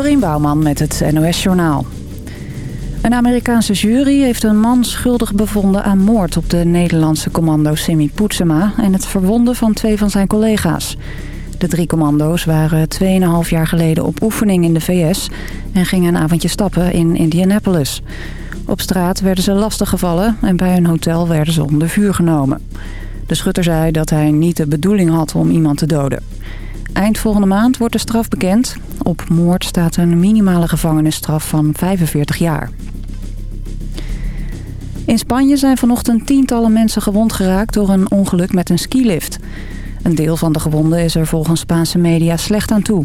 Dorien Bouwman met het NOS Journaal. Een Amerikaanse jury heeft een man schuldig bevonden aan moord op de Nederlandse commando Simi Poetsema... en het verwonden van twee van zijn collega's. De drie commando's waren 2,5 jaar geleden op oefening in de VS... en gingen een avondje stappen in Indianapolis. Op straat werden ze lastiggevallen en bij een hotel werden ze onder vuur genomen. De schutter zei dat hij niet de bedoeling had om iemand te doden. Eind volgende maand wordt de straf bekend. Op moord staat een minimale gevangenisstraf van 45 jaar. In Spanje zijn vanochtend tientallen mensen gewond geraakt door een ongeluk met een skilift. Een deel van de gewonden is er volgens Spaanse media slecht aan toe.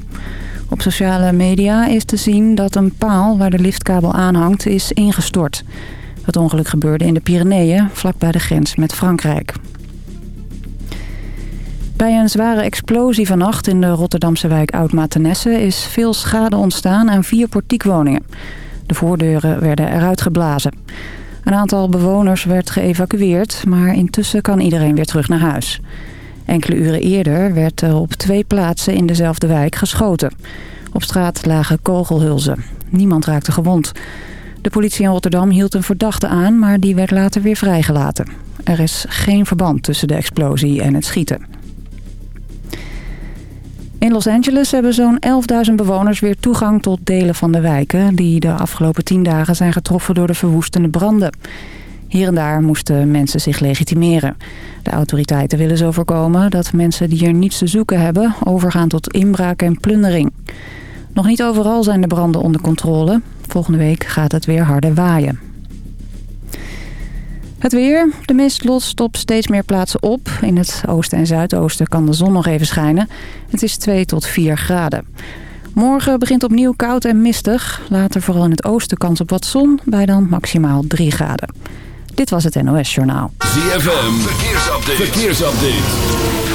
Op sociale media is te zien dat een paal waar de liftkabel aanhangt is ingestort. Het ongeluk gebeurde in de Pyreneeën, vlakbij de grens met Frankrijk. Bij een zware explosie vannacht in de Rotterdamse wijk Oud-Matenesse... is veel schade ontstaan aan vier portiekwoningen. De voordeuren werden eruit geblazen. Een aantal bewoners werd geëvacueerd... maar intussen kan iedereen weer terug naar huis. Enkele uren eerder werd er op twee plaatsen in dezelfde wijk geschoten. Op straat lagen kogelhulzen. Niemand raakte gewond. De politie in Rotterdam hield een verdachte aan... maar die werd later weer vrijgelaten. Er is geen verband tussen de explosie en het schieten. In Los Angeles hebben zo'n 11.000 bewoners weer toegang tot delen van de wijken... die de afgelopen tien dagen zijn getroffen door de verwoestende branden. Hier en daar moesten mensen zich legitimeren. De autoriteiten willen zo voorkomen dat mensen die er niets te zoeken hebben... overgaan tot inbraak en plundering. Nog niet overal zijn de branden onder controle. Volgende week gaat het weer harder waaien. Het weer. De mist lost op steeds meer plaatsen op. In het oosten en zuidoosten kan de zon nog even schijnen. Het is 2 tot 4 graden. Morgen begint opnieuw koud en mistig. Later vooral in het oosten kans op wat zon. Bij dan maximaal 3 graden. Dit was het NOS Journaal. ZFM. Verkeersupdate.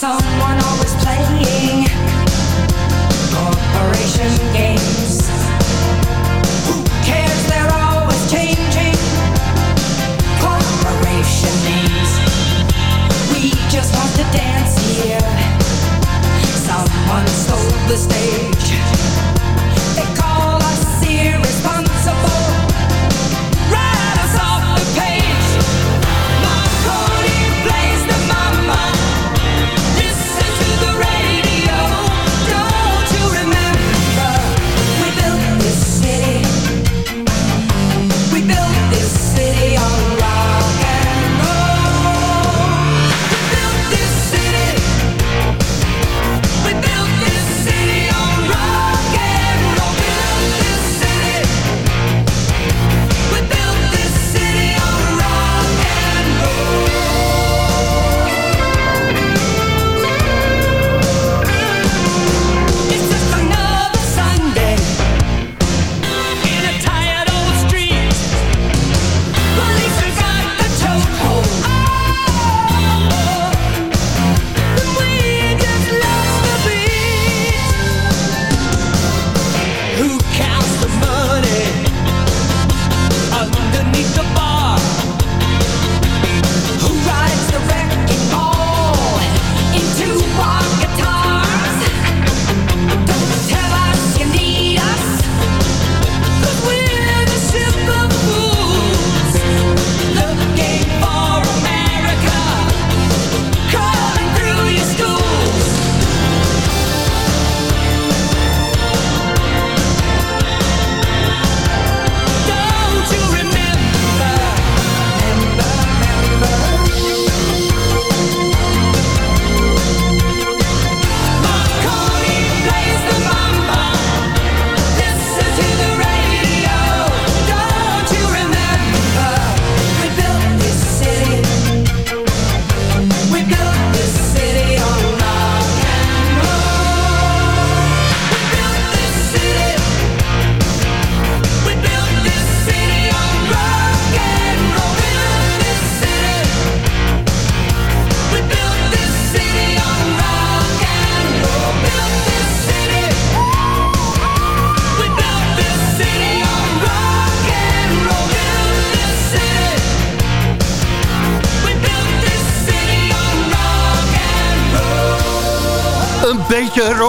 song.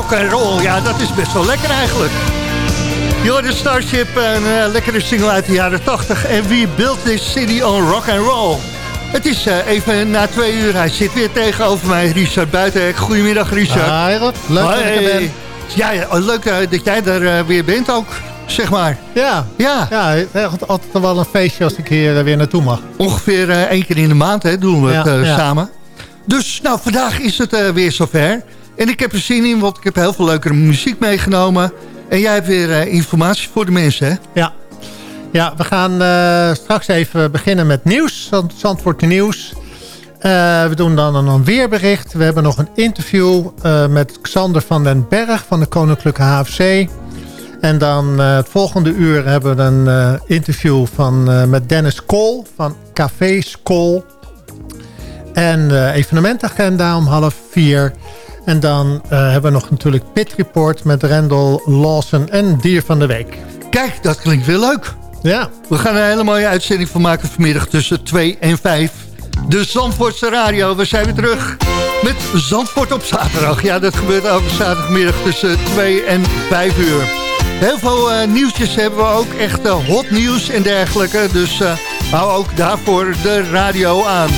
Rock and roll. Ja, dat is best wel lekker eigenlijk. Jordan Starship, een uh, lekkere single uit de jaren 80. En wie built this city on rock and roll? Het is uh, even na twee uur. Hij zit weer tegenover mij, Richard Buitenhek. Goedemiddag, Richard. Hi, Rob. Leuk dat ik er ben. Ja, leuk uh, dat jij er weer bent ook, zeg maar. Ja, ja. ja altijd wel een feestje als ik hier weer naartoe mag. Ongeveer één keer in de maand hè, doen we het ja. samen. Dus nou, vandaag is het weer zover. En ik heb er zin in, want ik heb heel veel leukere muziek meegenomen. En jij hebt weer uh, informatie voor de mensen, hè? Ja, ja we gaan uh, straks even beginnen met nieuws. Zandvoort nieuws. Uh, we doen dan een weerbericht. We hebben nog een interview met Xander van den Berg van de Koninklijke HFC. En dan het volgende uur hebben we een interview van, met Dennis Kool van Café Kool. En evenementagenda om half vier. En dan uh, hebben we nog natuurlijk Pit Report met Randall Lawson en Dier van de Week. Kijk, dat klinkt weer leuk. Ja. We gaan een hele mooie uitzending van maken vanmiddag tussen 2 en 5. De Zandvoortse Radio, we zijn weer terug met Zandvoort op zaterdag. Ja, dat gebeurt elke zaterdagmiddag tussen 2 en 5 uur. Heel veel uh, nieuwtjes hebben we ook, echt uh, hot nieuws en dergelijke. Dus uh, hou ook daarvoor de radio aan.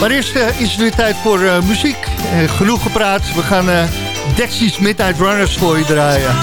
Maar eerst is het weer tijd voor muziek. genoeg gepraat, we gaan Dexys Midnight Runners voor je draaien.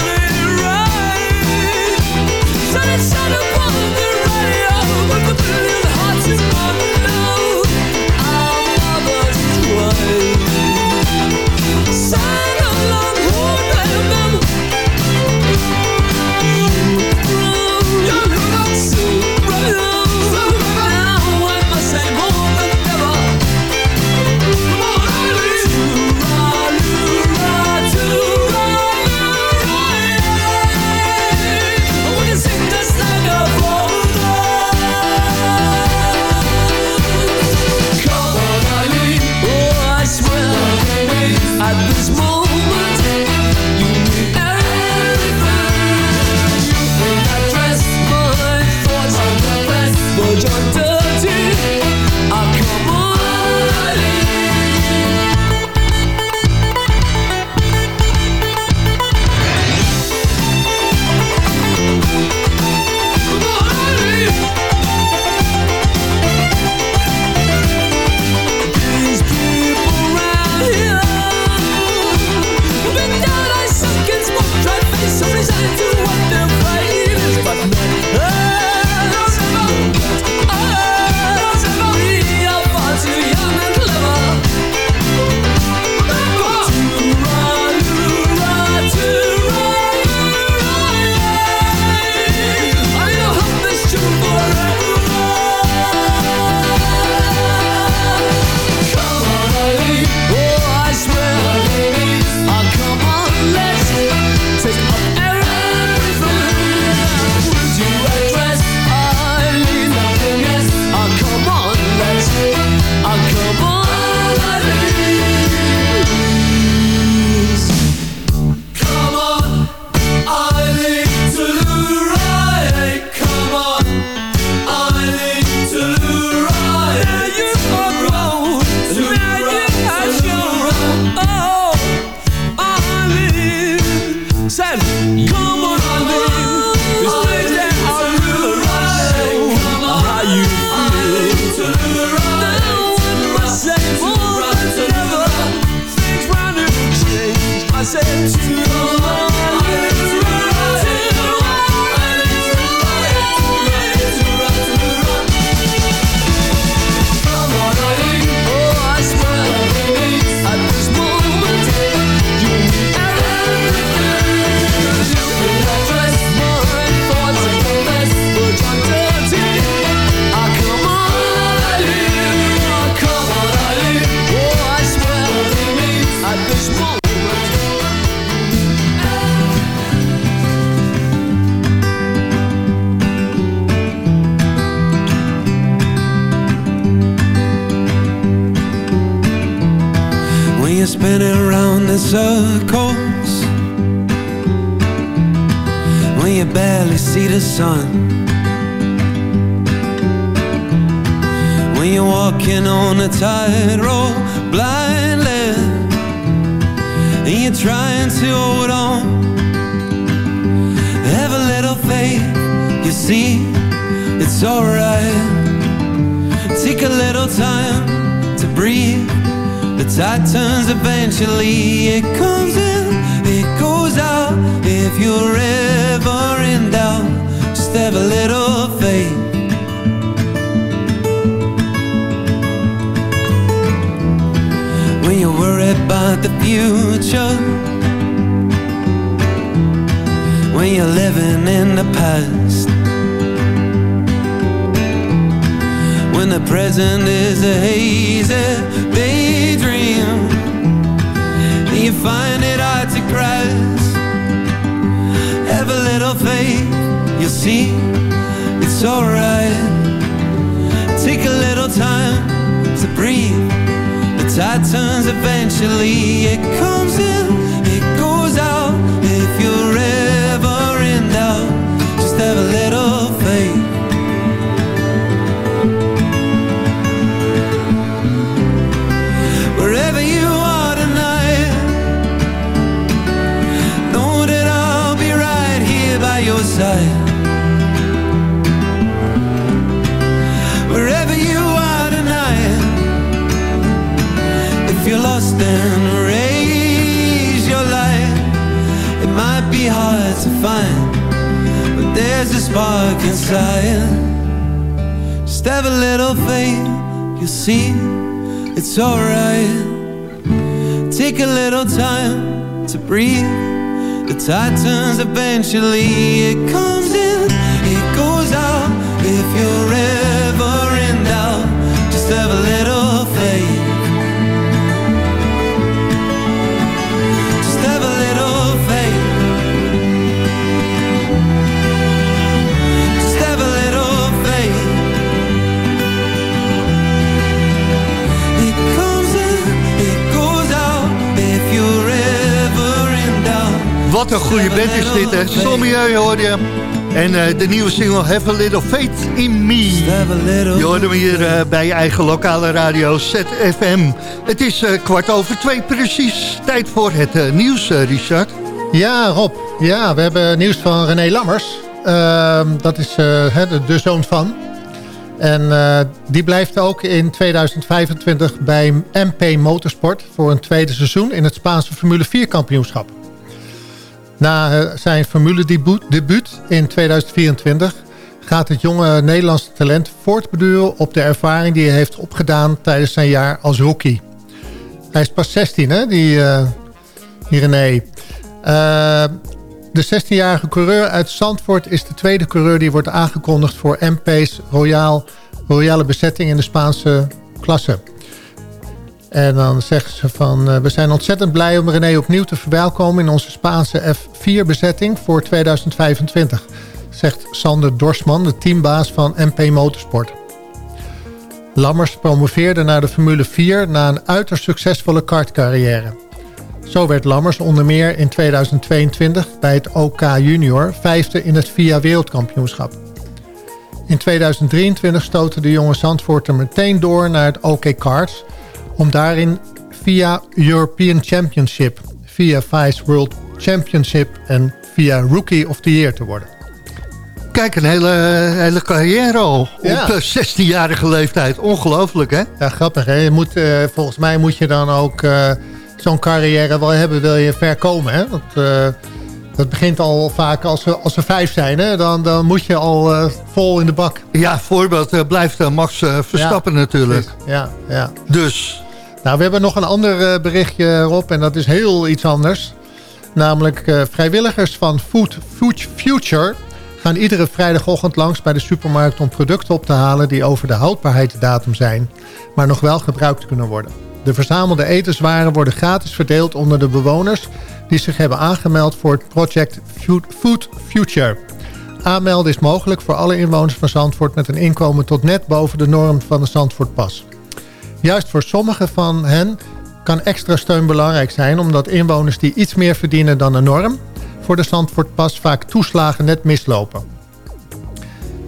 spinning around in circles. When you barely see the sun. When you're walking on a tightrope blindly. And you're trying to hold on. Have a little faith, you see, it's alright. Take a little time to breathe. The tide turns eventually, it comes in, it goes out. If you're ever in doubt, just have a little faith. When you're worried about the future When you're living in the past When the present is a hazy find it hard to grasp. Have a little faith, you'll see it's alright. Take a little time to breathe. The tide turns eventually, it comes in, it goes out. If you're ever in doubt, just have a little hard to find But there's a spark inside. Just have a little faith You'll see it's alright. Take a little time to breathe. The tide turns eventually It comes in, it goes out. If you're ever in doubt Just have a little Wat een goede band is dit, hè? Sommieu hoor je. En eh, de nieuwe single Have a Little Faith in Me. Just have a little Je hoorde hem hier eh, bij je eigen lokale radio ZFM. Het is eh, kwart over twee precies. Tijd voor het nieuws, Richard. Ja, Rob. Ja, we hebben nieuws van René Lammers. Ehm, dat is eh, hè, de, de zoon van. En eh, die blijft ook in 2025 bij MP Motorsport... voor een tweede seizoen in het Spaanse Formule 4 kampioenschap. Na eh, zijn Formule debuut, in 2024 gaat het jonge Nederlandse talent voortbeduren op de ervaring die hij heeft opgedaan tijdens zijn jaar als rookie. Hij is pas 16, hè, die, eh, die René. Eh, de 16-jarige coureur uit Zandvoort is de tweede coureur die wordt aangekondigd voor MP's Royal, royale bezetting in de Spaanse klasse. En dan zeggen ze van... eh, we zijn ontzettend blij om René opnieuw te verwelkomen... in onze Spaanse F4-bezetting voor 2025. Zegt Sander Dorsman, de teambaas van MP Motorsport. Lammers promoveerde naar de Formule 4... na een uiterst succesvolle kartcarrière. Zo werd Lammers onder meer in 2022 bij het OK Junior... vijfde in het VIA Wereldkampioenschap. In 2023 stootte de jonge Zandvoorter meteen door naar het OK Karts om daarin via European Championship, via Vice World Championship en via Rookie of the Year te worden. Kijk, een hele, hele carrière al. Ja. Op eh, 16-jarige leeftijd. Ongelooflijk, hè? Ja, grappig hè. Je moet, eh, volgens mij moet je dan ook eh, zo'n carrière wel hebben, wil je ver komen hè. Dat, eh, dat begint al vaak als we, als we vijf zijn hè. Dan, dan moet je al eh, vol in de bak. Ja, voorbeeld eh, blijft eh, Max eh, Verstappen natuurlijk. Ja, ja. Dus, Nou, we hebben nog een ander eh, berichtje, Rob. En dat is heel iets anders. Namelijk eh, vrijwilligers van Food, Food Future... gaan iedere vrijdagochtend langs bij de supermarkt... om producten op te halen die over de houdbaarheidsdatum zijn... maar nog wel gebruikt kunnen worden. De verzamelde etenswaren worden gratis verdeeld onder de bewoners... die zich hebben aangemeld voor het project Food- Food Future... Aanmelden is mogelijk voor alle inwoners van Zandvoort... met een inkomen tot net boven de norm van de Zandvoortpas. Juist voor sommigen van hen kan extra steun belangrijk zijn... omdat inwoners die iets meer verdienen dan de norm... voor de Zandvoortpas vaak toeslagen net mislopen.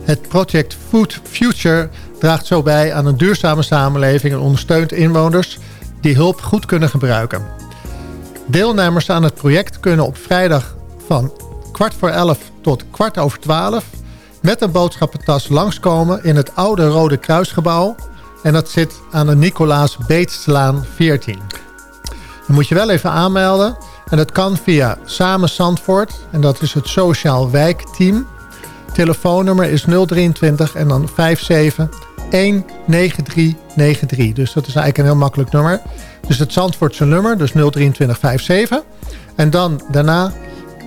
Het project Food Future draagt zo bij aan een duurzame samenleving... en ondersteunt inwoners die hulp goed kunnen gebruiken. Deelnemers aan het project kunnen op vrijdag van kwart voor elf tot kwart over twaalf... met een boodschappentas langskomen in het oude Rode Kruisgebouw. En dat zit aan de Nicolaas Beetslaan 14. Dan moet je wel even aanmelden. En dat kan via Samen Zandvoort. En dat is het Sociaal Wijkteam. Telefoonnummer is 023 en dan 57 19393. Dus dat is eigenlijk een heel makkelijk nummer. Dus het Zandvoortse nummer, dus 02357. En dan daarna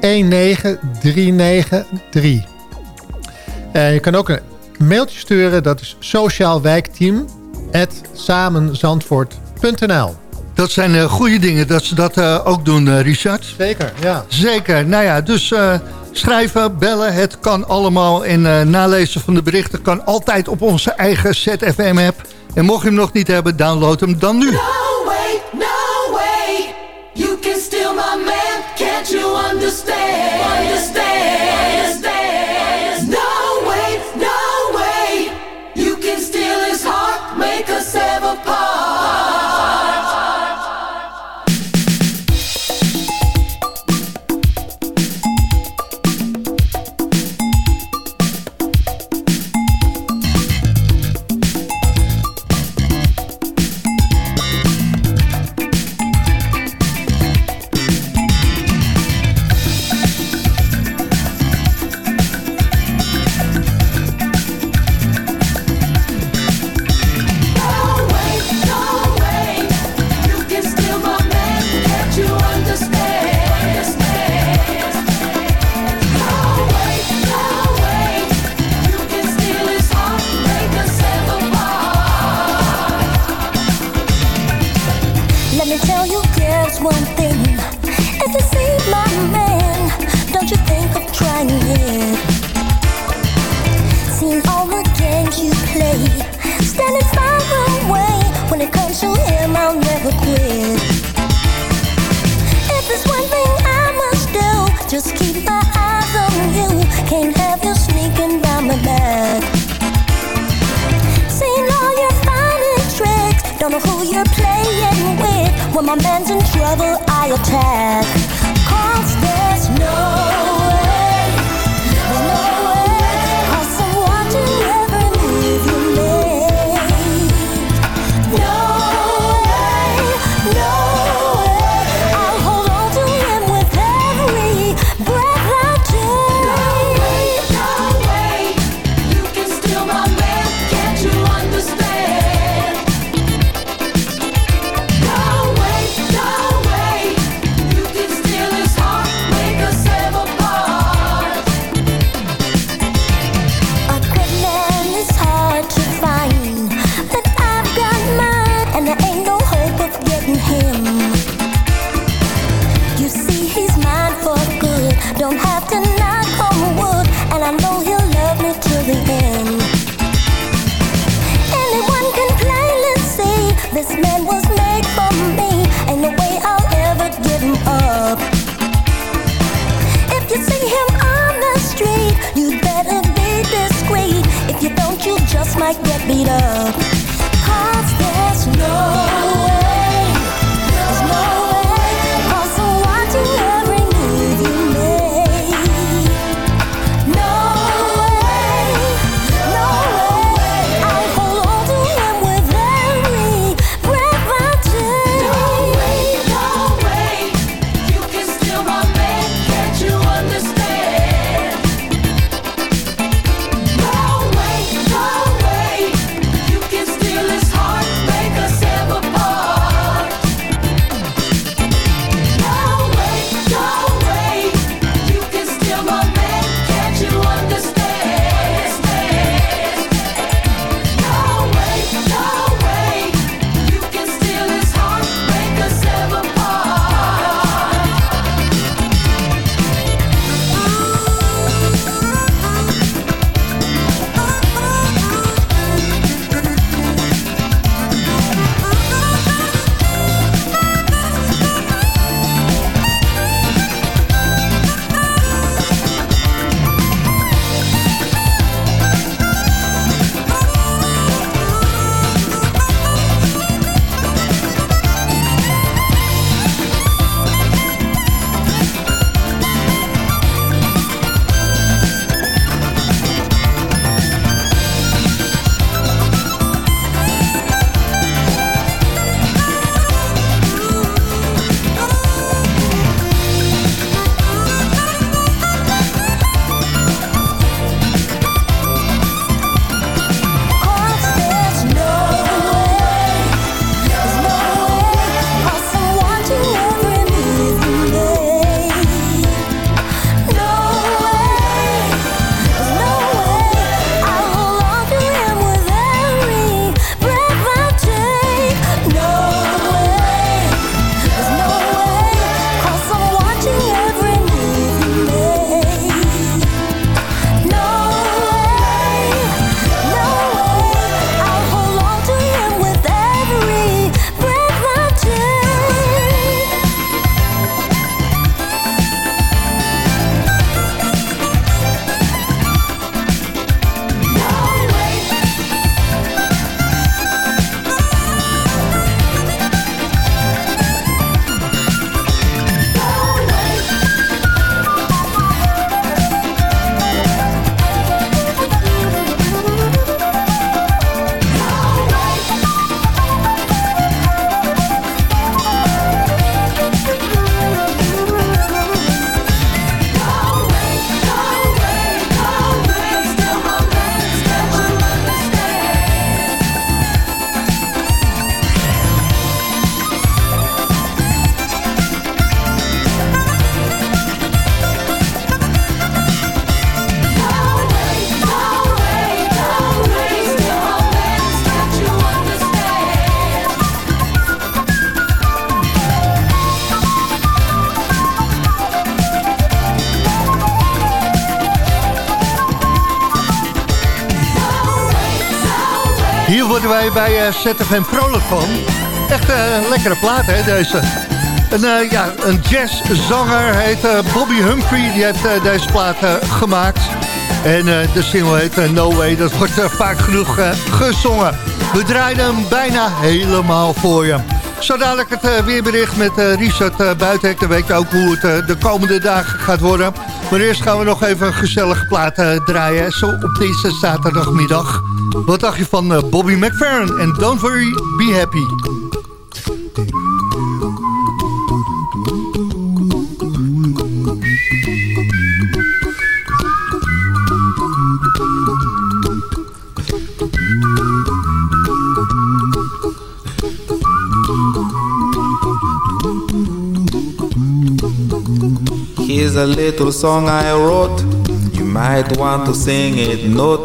19393. En je kan ook een mailtje sturen. Dat is sociaalwijkteam.samenzandvoort.nl Dat zijn uh, goede dingen dat ze dat uh, ook doen, uh, Richard. Zeker, ja. Zeker. Nou ja, dus schrijven, bellen, het kan allemaal. En nalezen van de berichten kan altijd op onze eigen ZFM-app. En mocht je hem nog niet hebben, download hem dan nu. No way, no way. You can steal my man, can't you understand? Understand, just keep my eyes on you. Can't have you sneaking down my back. Seen all your tricks. Don't know who you're playing with. When my man's in trouble, I attack. Bij eh, ZFM vrolijk van. Echt eh, een lekkere plaat, hè, deze. Een, eh, ja, een jazzzanger heet Bobby Humphrey. Die heeft deze plaat gemaakt. En de single heet No Way. Dat wordt vaak genoeg gezongen. We draaien hem bijna helemaal voor je. Zo dadelijk het weerbericht met Richard Buitenhek. Dan weet je ook hoe het de komende dagen gaat worden. Maar eerst gaan we nog even een gezellige plaat draaien. Zo op deze zaterdagmiddag. Wat dacht je van eh, Bobby McFerrin en Don't Worry, Be Happy. Here's a little song I wrote. You might want to sing it note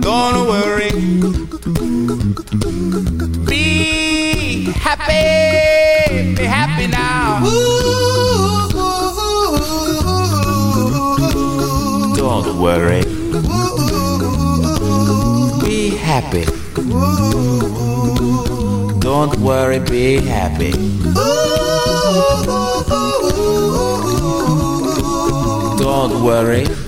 Don't worry. Be happy. Be happy now. Don't worry. Be happy. Don't worry, be happy. Don't worry.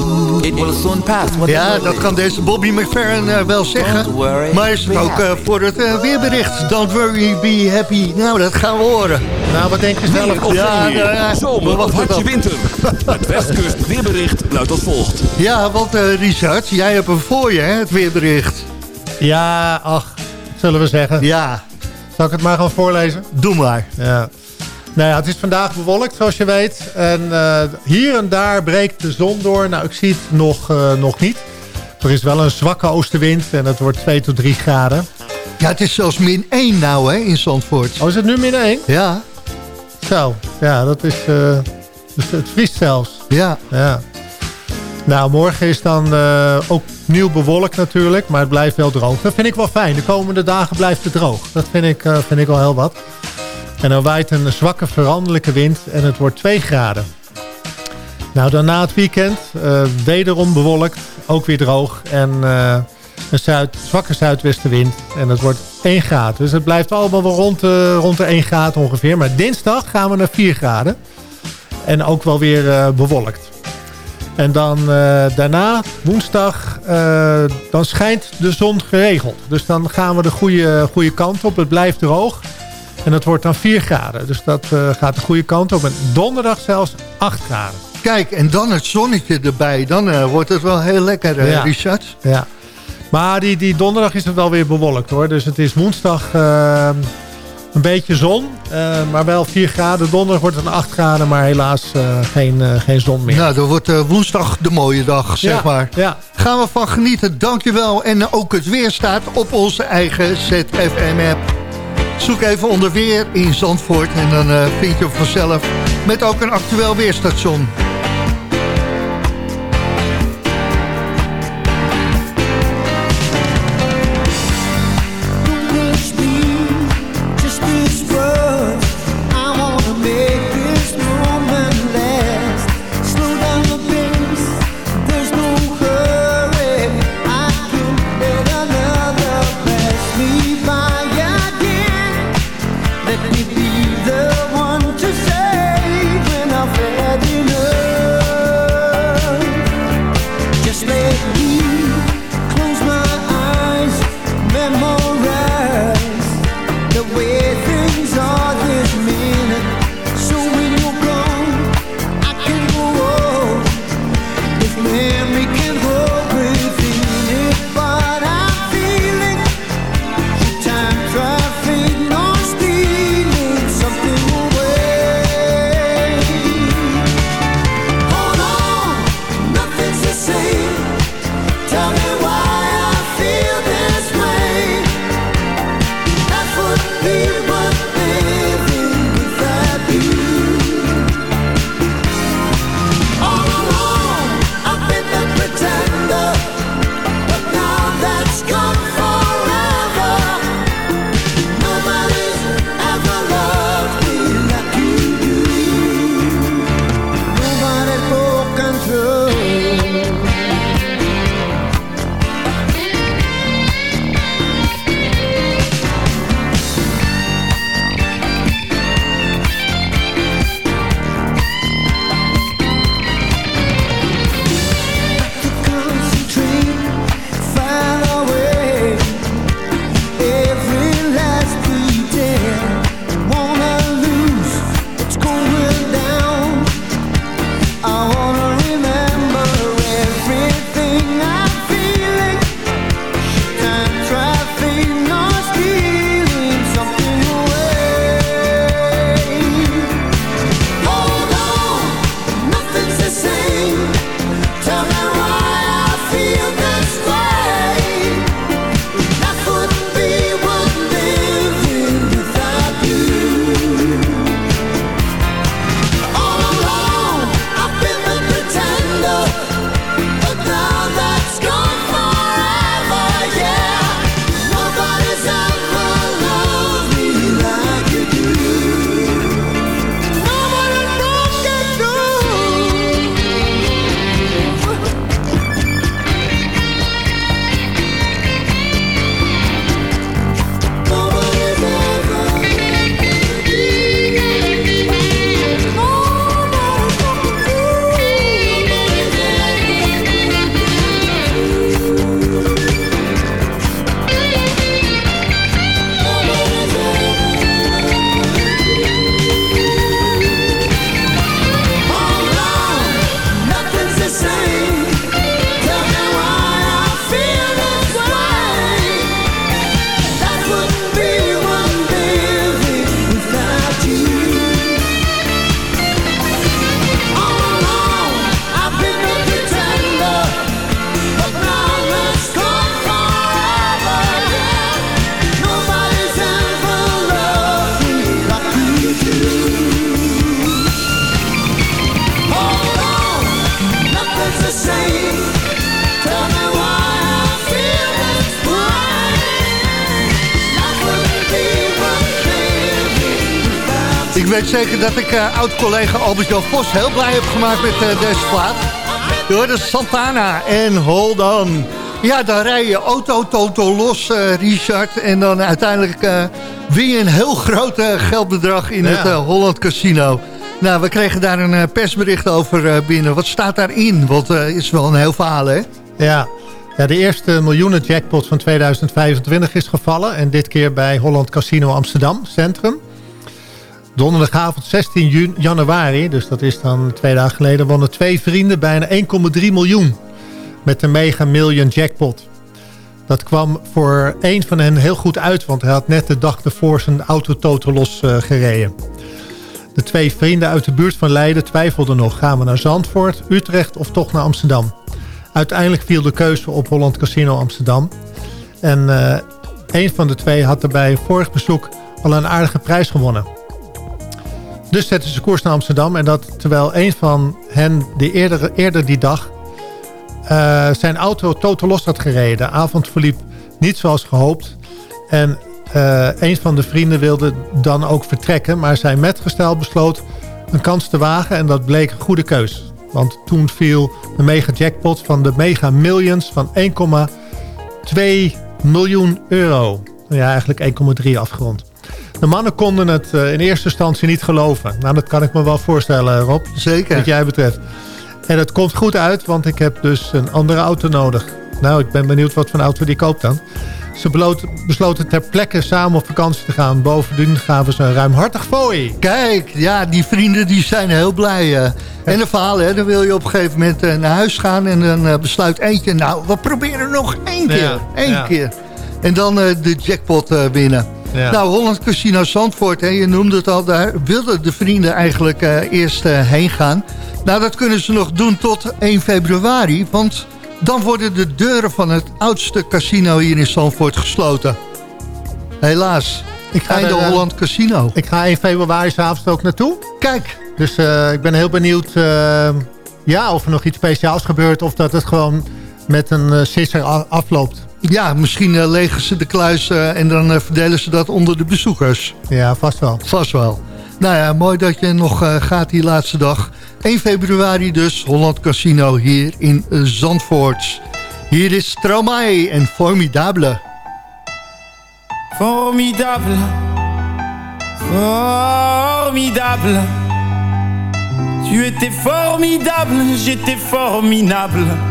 Ja, dat kan deze Bobby McFerrin eh, wel zeggen. Maar is het ook eh, voor het eh, weerbericht. Don't worry, be happy. Nou, dat gaan we horen. Nou, wat denk je zelf? Weer of Ja, ja, we Zomer of wachten hartje winter. Het Westkust weerbericht luidt als volgt. Ja, want eh, Richard, jij hebt hem voor je, hè, het weerbericht. Ja, ach, zullen we zeggen. Ja, Zal ik het maar gaan voorlezen? doe maar. Ja. Nou ja, het is vandaag bewolkt, zoals je weet. En eh, hier en daar breekt de zon door. Nou, ik zie het nog, eh, nog niet. Er is wel een zwakke oostenwind en het wordt 2 tot 3 graden. Ja, het is zelfs min 1 nou, hè, in Zandvoort. Oh, is het nu min 1? Ja, Zo, ja, dat is... dus het vriest zelfs. ja. Ja. Nou, morgen is dan ook nieuw bewolkt natuurlijk, maar het blijft wel droog. Dat vind ik wel fijn. De komende dagen blijft het droog. Dat vind ik, vind ik wel heel wat. En dan waait een zwakke veranderlijke wind en het wordt 2 graden. Nou, dan na het weekend eh, wederom bewolkt, ook weer droog. En eh, een zwakke zuidwestenwind en het wordt 1 graden. Dus het blijft allemaal wel rond, de- rond de 1 graden ongeveer. Maar dinsdag gaan we naar 4 graden. En ook wel weer bewolkt. En dan daarna, woensdag, dan schijnt de zon geregeld. Dus dan gaan we de goede, goede kant op. Het blijft droog. En het wordt dan 4 graden. Dus dat eh, gaat de goede kant op. En donderdag zelfs 8 graden. Kijk, en dan het zonnetje erbij. Dan eh, wordt het wel heel lekker, Ja. Richard. Ja. Maar die, die donderdag is het wel weer bewolkt hoor. Dus het is woensdag een beetje zon. maar wel 4 graden. Donderdag wordt het een 8 graden. Maar helaas geen, geen zon meer. Nou, dan wordt woensdag de mooie dag, zeg Ja, maar. Ja. Gaan we van genieten, dankjewel. En ook het weer staat op onze eigen ZFM-app. Zoek even onder weer in Zandvoort en dan eh, vind je vanzelf. Met ook een actueel weerstation. Zeker dat ik eh, oud-collega Albert-Jan Vos heel blij heb gemaakt met eh, deze plaat. Door de Santana en Hold On. Ja, dan rij je auto toto los, eh, Richard. En dan uiteindelijk win je een heel groot geldbedrag in Ja. het Holland Casino. Nou, we kregen daar een persbericht over binnen. Wat staat daarin? Want het is wel een heel verhaal, hè? Ja. ja, de eerste miljoenen jackpot van 2025 is gevallen. En dit keer bij Holland Casino Amsterdam Centrum. Donderdagavond 16 jun- januari, dus dat is dan twee dagen geleden... wonnen twee vrienden bijna 1,3 miljoen met de Mega Million Jackpot. Dat kwam voor één van hen heel goed uit... want hij had net de dag ervoor zijn auto totaal los gereden. De twee vrienden uit de buurt van Leiden twijfelden nog... gaan we naar Zandvoort, Utrecht of toch naar Amsterdam? Uiteindelijk viel de keuze op Holland Casino Amsterdam. En eh een van de twee had er bij vorig bezoek al een aardige prijs gewonnen. Dus zetten ze koers naar Amsterdam. En dat terwijl een van hen die eerder, eerder die dag eh, zijn auto totaal los had gereden. De avond verliep niet zoals gehoopt. En eh, een van de vrienden wilde dan ook vertrekken. Maar zijn metgestel besloot een kans te wagen. En dat bleek een goede keus. Want toen viel de mega jackpot van de mega millions van 1,2 miljoen euro. Ja, eigenlijk 1,3 afgerond. De mannen konden het eh, in eerste instantie niet geloven. Nou, dat kan ik me wel voorstellen, Rob. Zeker. Wat jij betreft. En het komt goed uit, want ik heb dus een andere auto nodig. Nou, ik ben benieuwd wat voor auto die koopt dan. Ze besloten ter plekke samen op vakantie te gaan. Bovendien gaven ze een ruimhartig fooi. Kijk, ja, die vrienden die zijn heel blij. eh. En een verhaal, hè, dan wil je op een gegeven moment eh, naar huis gaan... en dan besluit eentje, nou, we proberen nog één keer. Ja, één ja. keer. En dan de jackpot winnen. Ja. Nou, Holland Casino Zandvoort, hè, je noemde het al, daar wilden de vrienden eigenlijk eh, eerst eh, heen gaan. Nou, dat kunnen ze nog doen tot 1 februari, want dan worden de deuren van het oudste casino hier in Zandvoort gesloten. Helaas. Ik ga Einde er, eh, Holland Casino. Ik ga 1 februari s'avonds ook naartoe. Kijk, Dus eh, ik ben heel benieuwd eh, ja, of er nog iets speciaals gebeurt... of dat het gewoon met een eh, sisser afloopt. Ja, misschien eh, legen ze de kluis eh, en dan eh, verdelen ze dat onder de bezoekers. Ja, vast wel. Vast wel. Nou ja, mooi dat je nog eh, gaat die laatste dag. 1 februari dus, Holland Casino hier in Zandvoort. Hier is Stromae en Formidable. Formidable, formidable. Tu étais formidable, j'étais formidable.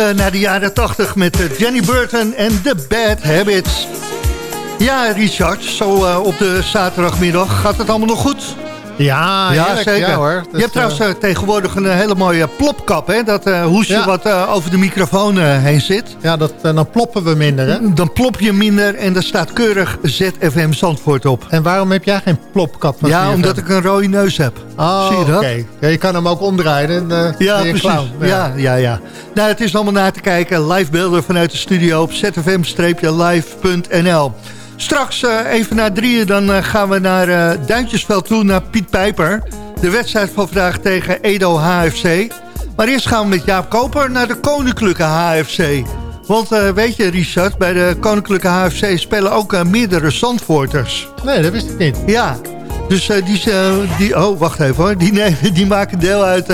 naar de jaren 80 met eh, Jenny Burton en The Bad Habits. Ja, Richard, zo eh, op de zaterdagmiddag gaat het allemaal nog goed? Ja, ja, heerlijk. zeker. Ja, hoor. je hebt trouwens eh, tegenwoordig een eh, hele mooie plopkap, hè? Dat eh, hoesje Ja. wat eh, over de microfoon eh, heen zit. Ja, dat, eh, dan ploppen we minder, hè? Dan plop je minder en er staat keurig ZFM Zandvoort op. En waarom heb jij geen plopkap van Ja, omdat ik een rode neus heb. Oh, Zie je dat? oké. Ja, je kan hem ook omdraaien. en, eh, Ja, precies. clown. Ja. ja, ja, Nou, het is allemaal na te kijken. Live beelden vanuit de studio op zfm-live.nl. Straks eh, even na drieën dan eh, gaan we naar eh, Duintjesveld toe, naar Piet Pijper. De wedstrijd van vandaag tegen Edo HFC. Maar eerst gaan we met Jaap Koper naar de Koninklijke HFC. Want weet je, Richard, bij de Koninklijke HFC spelen ook meerdere Zandvoorters. Nee, dat wist ik niet. Ja, dus eh, die, die... Oh, wacht even hoor. Die, nemen- die maken deel uit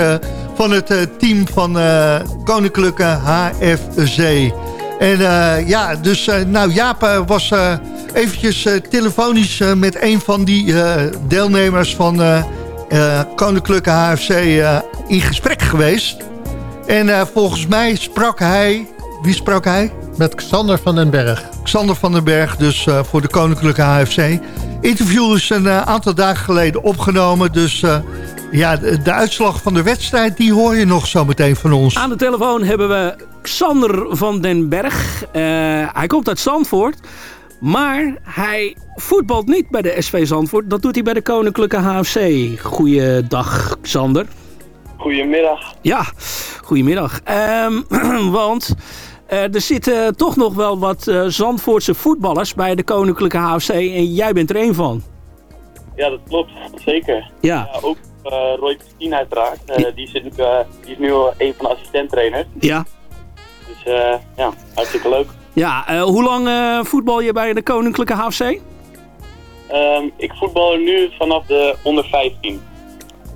van het team van Koninklijke HFC. En eh, ja, dus eh, nou Jaap eh, was eh, eventjes telefonisch met een van die deelnemers van Koninklijke HFC in gesprek geweest. En volgens mij sprak hij... Wie sprak hij? Met Xander van den Berg. Xander van den Berg, dus voor de Koninklijke HFC. Interview is een aantal dagen geleden opgenomen. Dus ja, de, de uitslag van de wedstrijd, die hoor je nog zo meteen van ons. Aan de telefoon hebben we Xander van den Berg. Eh, hij komt uit Zandvoort. Maar hij voetbalt niet bij de SV Zandvoort. Dat doet hij bij de Koninklijke HFC. Goeiedag, Xander. Goedemiddag. Ja, goedemiddag. Ehm, want eh, er zitten toch nog wel wat eh, Zandvoortse voetballers bij de Koninklijke HFC. En jij bent er één van. Ja, dat klopt. Zeker. Ja. ook eh, Roy Christine uiteraard. Eh, die, zit, nu, eh, die is nu een van de assistenttrainers. Ja. Dus eh, ja, hartstikke leuk. Ja, eh, hoe lang eh, voetbal je bij de Koninklijke HFC? Ehm, ik voetbal nu vanaf de onder 15.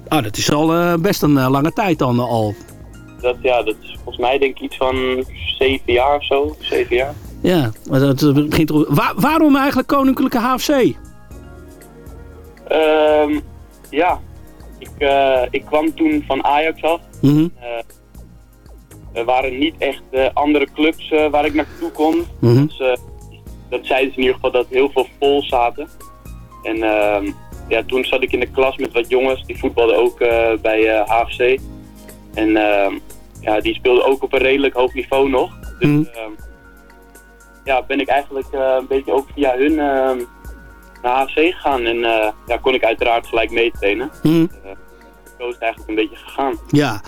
Ah, dat is al eh, best een eh, lange tijd dan eh, al. Dat, ja, dat is volgens mij denk ik iets van 7 jaar of zo. 7 jaar. Ja, maar dat begint waarom eigenlijk Koninklijke HFC? Ehm, ja, ik, eh, ik kwam toen van Ajax af. Mhm. Eh, er waren niet echt eh, andere clubs eh, waar ik naartoe kon. Mhm. Dus, eh, dat zeiden ze in ieder geval dat heel veel vol zaten. En ehm, ja, toen zat ik in de klas met wat jongens, die voetbalden ook eh, bij eh, HFC. En ehm, ja, die speelden ook op een redelijk hoog niveau nog. Dus ehm, ja, ben ik eigenlijk eh, een beetje ook via hun naar HFC gegaan. En ja, kon ik uiteraard gelijk meetrainen. Mhm. Zo is het eigenlijk een beetje gegaan. Ja,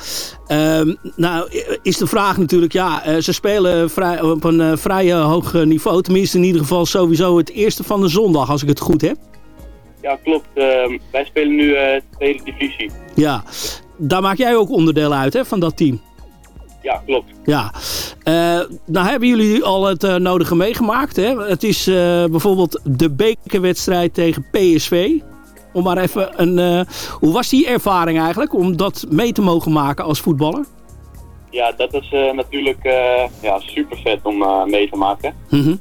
Ehm, nou is de vraag natuurlijk, ja, eh, ze spelen vrij, op een vrij hoog niveau. Tenminste in ieder geval sowieso het eerste van de zondag, als ik het goed heb. Ja, klopt. Ehm, wij spelen nu eh tweede divisie. Ja, daar maak jij ook onderdeel uit hè, van dat team. Ja, klopt. Ja, Eh, nou hebben jullie al het eh, nodige meegemaakt. Hè? Het is eh, bijvoorbeeld de bekerwedstrijd tegen PSV. Om maar even een. hoe was die ervaring eigenlijk om dat mee te mogen maken als voetballer? Ja, dat is natuurlijk ja, super vet om mee te maken. Mhm.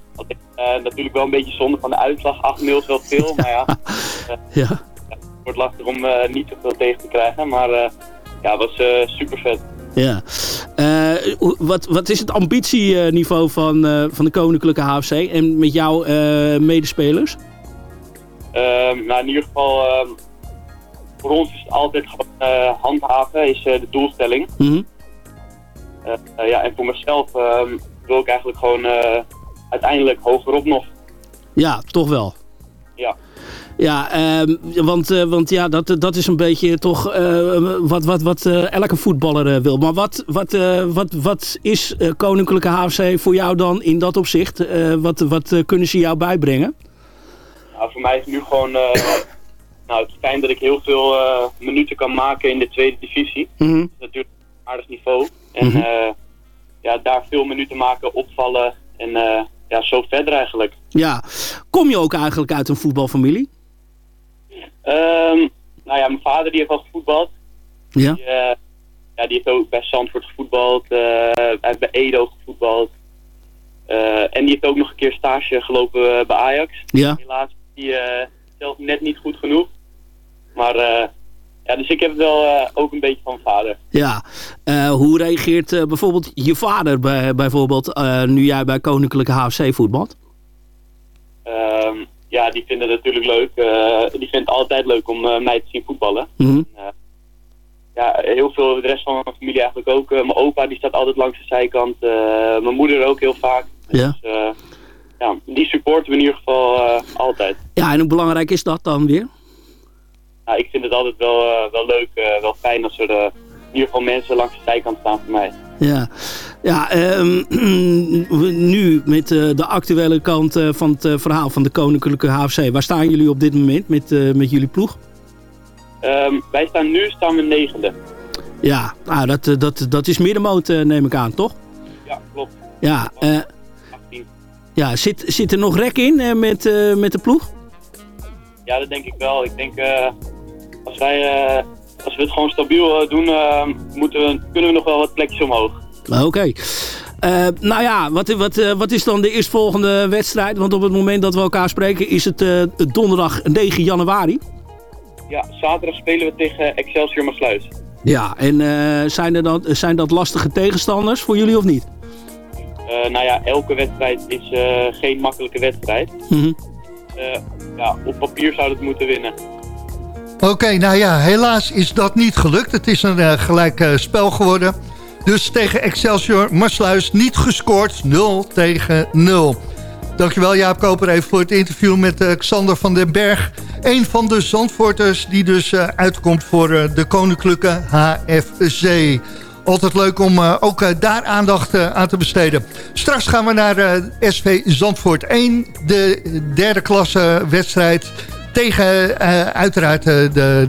Natuurlijk wel een beetje zonde van de uitslag. 8-0 is wel veel, maar ja. Ja. Het wordt lastig om niet zoveel tegen te krijgen. Maar ja, het was super vet. Ja. Eh, wat, wat is het ambitieniveau van, eh, van de Koninklijke HFC en met jouw eh, medespelers? Ehm, nou, in ieder geval, ehm, voor ons is het altijd gewoon handhaven, is de doelstelling. Mhm. Ja, en voor mezelf ehm, wil ik eigenlijk gewoon uiteindelijk hogerop nog. Ja, toch wel. Ja. Ja, ehm, want, eh, want ja, dat, dat is een beetje toch eh, wat, wat, wat eh, elke voetballer wil. Maar wat, wat, wat, wat is Koninklijke HFC voor jou dan in dat opzicht? Wat wat kunnen ze jou bijbrengen? Nou, voor mij is het nu gewoon nou, het fijn dat ik heel veel minuten kan maken in de tweede divisie. Dat is natuurlijk een aardig niveau. En Mhm. ja, daar veel minuten maken, opvallen en ja, zo verder eigenlijk. Ja, kom je ook eigenlijk uit een voetbalfamilie? Ehm, nou ja, mijn vader die heeft al gevoetbald. Ja. Die, eh, ja, die heeft ook bij Zandvoort gevoetbald. eh, hij heeft bij Edo gevoetbald. Eh, en die heeft ook nog een keer stage gelopen eh, bij Ajax. Ja. Helaas is die eh, zelf net niet goed genoeg. Maar eh, ja, dus ik heb het wel eh, ook een beetje van mijn vader. Ja, Eh, hoe reageert eh, bijvoorbeeld je vader bij, bijvoorbeeld eh, nu jij bij Koninklijke HFC voetbalt? Ehm, ja, die vinden het natuurlijk leuk. Eh, die vindt het altijd leuk om eh, mij te zien voetballen. Mhm. Eh, ja, heel veel, de rest van mijn familie eigenlijk ook. Mijn opa die staat altijd langs de zijkant. Mijn moeder ook heel vaak. Ja. Dus, ja, die supporten we in ieder geval altijd. Ja, en hoe belangrijk is dat dan weer? Nou, ik vind het altijd wel, wel leuk, wel fijn als er in ieder geval mensen langs de zijkant staan voor mij. Ja, ja ehm, nu met eh, de actuele kant eh, van het eh, verhaal van de Koninklijke HFC. Waar staan jullie op dit moment met, met jullie ploeg? Ehm, wij staan nu staan we negende. Ja, nou, dat, dat, dat is middenmoot neem ik aan, toch? Ja, klopt. Ja, ja zit, zit er nog rek in met, met de ploeg? Ja, dat denk ik wel. Ik denk als wij als we het gewoon stabiel doen, eh, moeten we, kunnen we nog wel wat plekjes omhoog. Oké. Eh, nou ja, wat, wat, eh, wat is dan de eerstvolgende wedstrijd? Want op het moment dat we elkaar spreken is het eh, donderdag 9 januari. Ja, zaterdag spelen we tegen Excelsior Maasluis. Ja, en eh, zijn, er dan, zijn dat lastige tegenstanders voor jullie of niet? Eh, nou ja, elke wedstrijd is eh, geen makkelijke wedstrijd. Mhm. Eh, ja, op papier zou het moeten winnen. Oké, nou ja, helaas is dat niet gelukt. Het is een gelijk eh, spel geworden. Dus tegen Excelsior Marsluis niet gescoord. 0 tegen 0. Dankjewel Jaap Koper even voor het interview met eh, Xander van den Berg. Een van de Zandvoorters die dus eh, uitkomt voor eh, de Koninklijke HFC. Altijd leuk om ook daar aandacht aan te besteden. Straks gaan we naar SV Zandvoort 1. De derde klasse wedstrijd tegen uiteraard de, de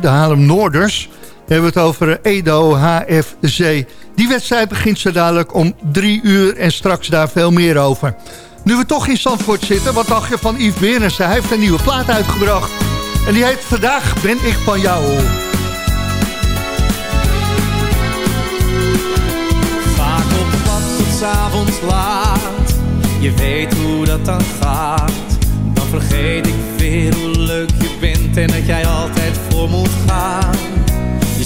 de Halem Noorders. We hebben het over Edo HFC. Die wedstrijd begint zo dadelijk om drie uur en straks daar veel meer over. Nu we toch in Zandvoort zitten, wat dacht je van Yves Berensen? Hij heeft een nieuwe plaat uitgebracht. En die heet Vandaag ben ik van jou. Vaak op pad tot avonds laat. Je weet hoe dat dan gaat. Dan vergeet ik weer hoe leuk je bent en dat jij altijd voor moet gaan.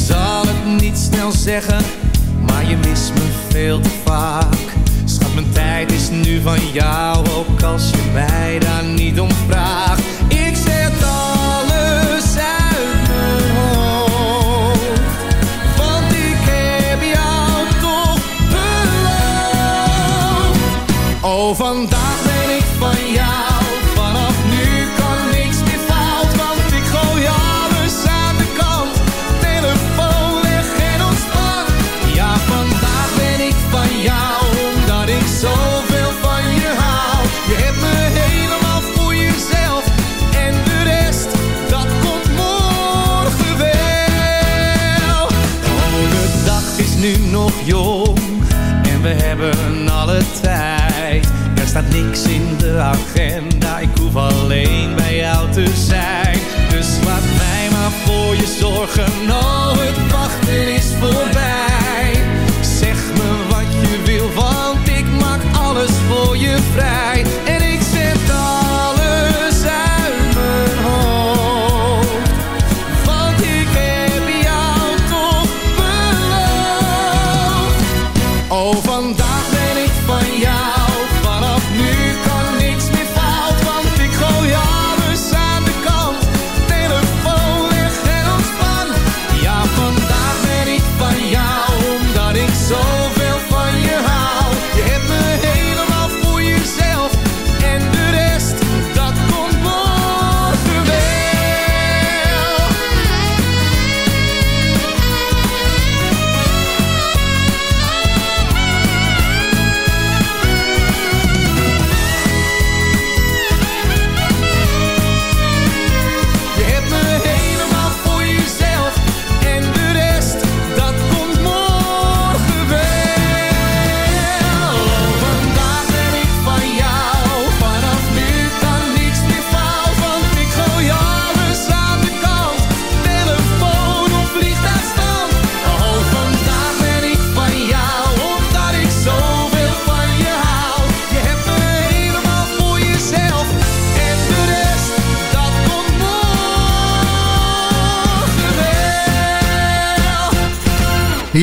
Zal het niet snel zeggen, maar je mist me veel te vaak. Schat, mijn tijd is nu van jou, ook als je mij daar niet om vraagt. Ik zet alles uit mijn hoofd. Want ik heb jou toch beloofd. Oh, vandaag Er staat niks in de agenda, ik hoef alleen bij jou te zijn. Dus laat mij maar voor je zorgen, oh het wachten is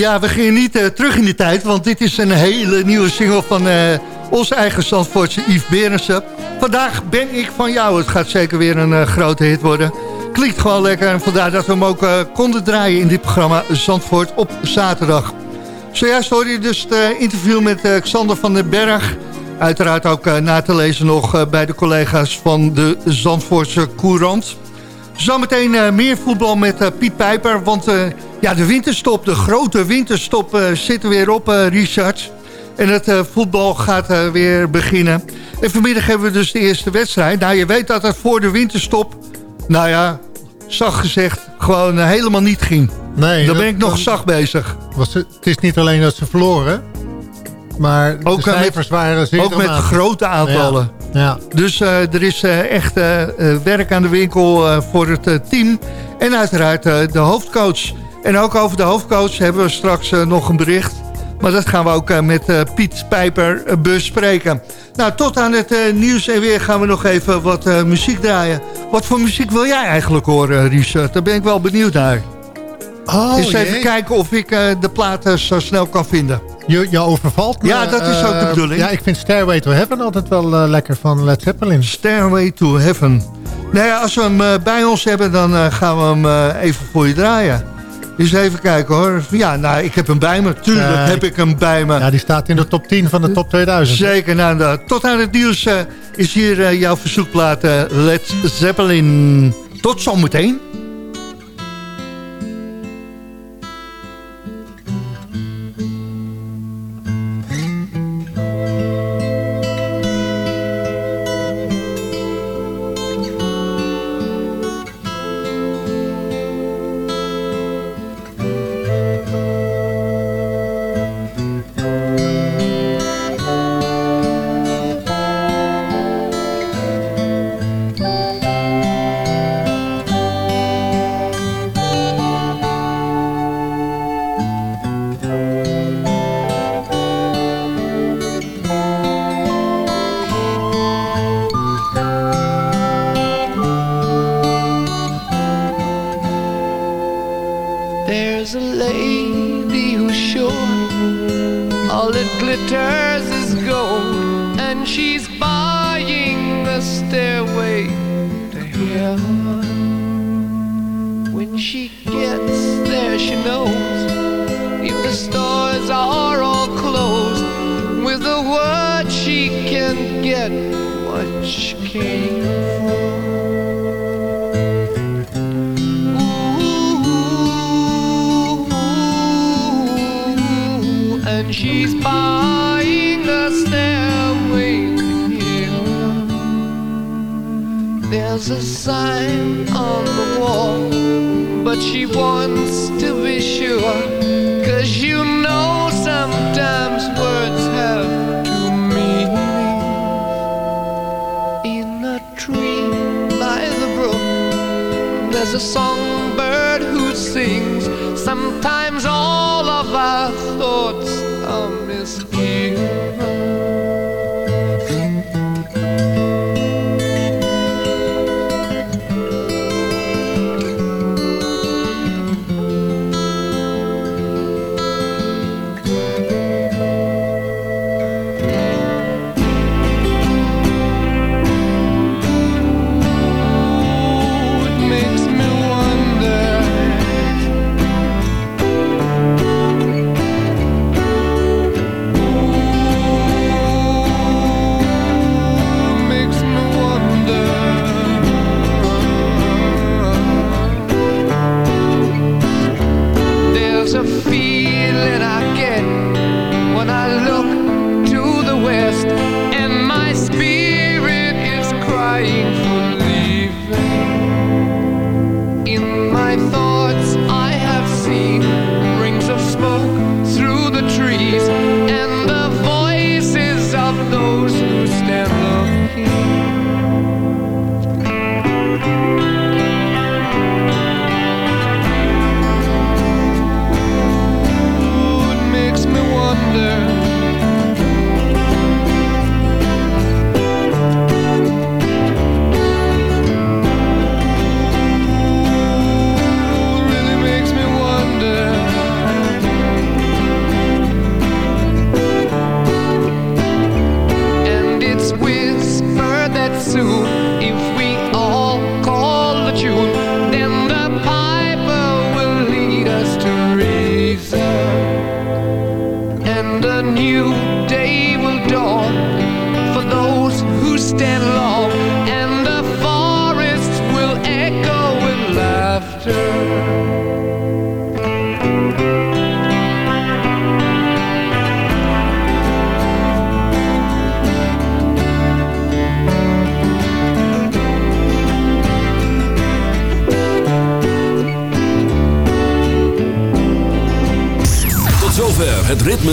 Ja, we gingen niet eh, terug in de tijd, want dit is een hele nieuwe single van eh, onze eigen Zandvoortse Yves Berensen. Vandaag ben ik van jou. Het gaat zeker weer een eh, grote hit worden. Klinkt gewoon lekker en vandaar dat we hem ook konden draaien in dit programma Zandvoort op zaterdag. Zojuist hoorde je dus het interview met Xander van den Berg. Uiteraard ook na te lezen nog bij de collega's van de Zandvoortse Courant. Zometeen eh, meer voetbal met eh, Piet Pijper. Want eh, ja, de winterstop, de grote winterstop zit er weer op, Richard. En het voetbal gaat weer beginnen. En vanmiddag hebben we dus de eerste wedstrijd. Nou, je weet dat het voor de winterstop... Nou ja, zacht gezegd, gewoon helemaal niet ging. Nee, Dan ben ik nog zacht bezig. Was het, het is niet alleen dat ze verloren, maar Ook, met- cijfers waren zeer Ook met grote aantallen. Ja. Dus eh, er is eh, echt eh, werk aan de winkel voor het team. En uiteraard de hoofdcoach. En ook over de hoofdcoach hebben we straks nog een bericht. Maar dat gaan we ook met Piet Pijper bespreken. Nou, tot aan het nieuws en weer gaan we nog even wat muziek draaien. Wat voor muziek wil jij eigenlijk horen, Richard? Daar ben ik wel benieuwd naar. Oh, Eens even jee. kijken of ik eh, de platen zo snel kan vinden. Je, je overvalt me. Ja, dat is ook de Eh, bedoeling. Ja, ik vind Stairway to Heaven altijd wel eh, lekker van Led Zeppelin. Stairway to Heaven. Nou ja, als we hem eh, bij ons hebben, dan eh, gaan we hem eh, even voor je draaien. Dus even kijken hoor. Ja, nou, ik heb hem bij me. Tuurlijk heb ik hem bij me. Ja, die staat in de top 10 van de top 2000. Zeker, nou, nou, tot aan het nieuws eh, is hier eh, jouw verzoekplaat eh, Led Zeppelin. Tot zometeen.